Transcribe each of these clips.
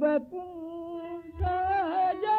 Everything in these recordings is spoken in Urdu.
بپ س جا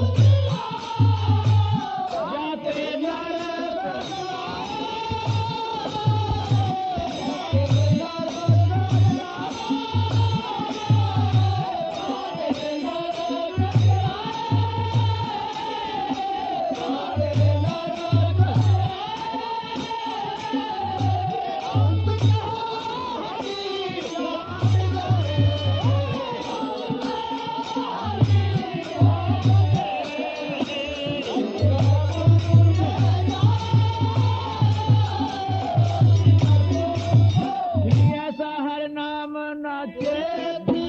Oh. يے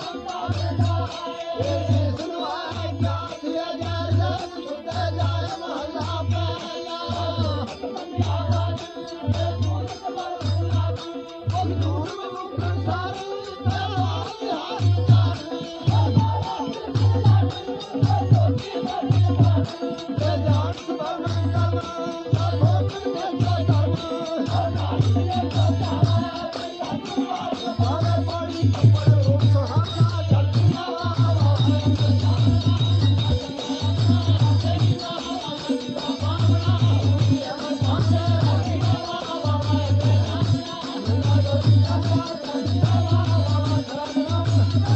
啊！